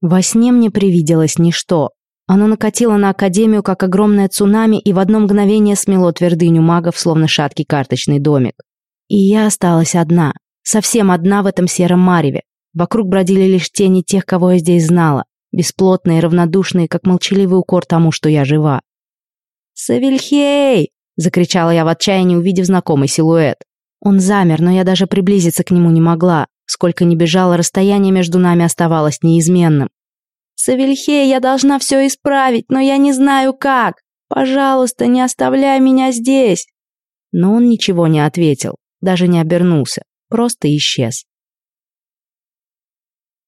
Во сне мне привиделось ничто. Оно накатило на Академию, как огромное цунами, и в одно мгновение смело твердыню магов, словно шаткий карточный домик. И я осталась одна, совсем одна в этом сером мареве. Вокруг бродили лишь тени тех, кого я здесь знала, бесплотные, равнодушные, как молчаливый укор тому, что я жива. «Савельхей!» — закричала я в отчаянии, увидев знакомый силуэт. Он замер, но я даже приблизиться к нему не могла. Сколько ни бежала, расстояние между нами оставалось неизменным. «Савельхей, я должна все исправить, но я не знаю как. Пожалуйста, не оставляй меня здесь!» Но он ничего не ответил, даже не обернулся, просто исчез.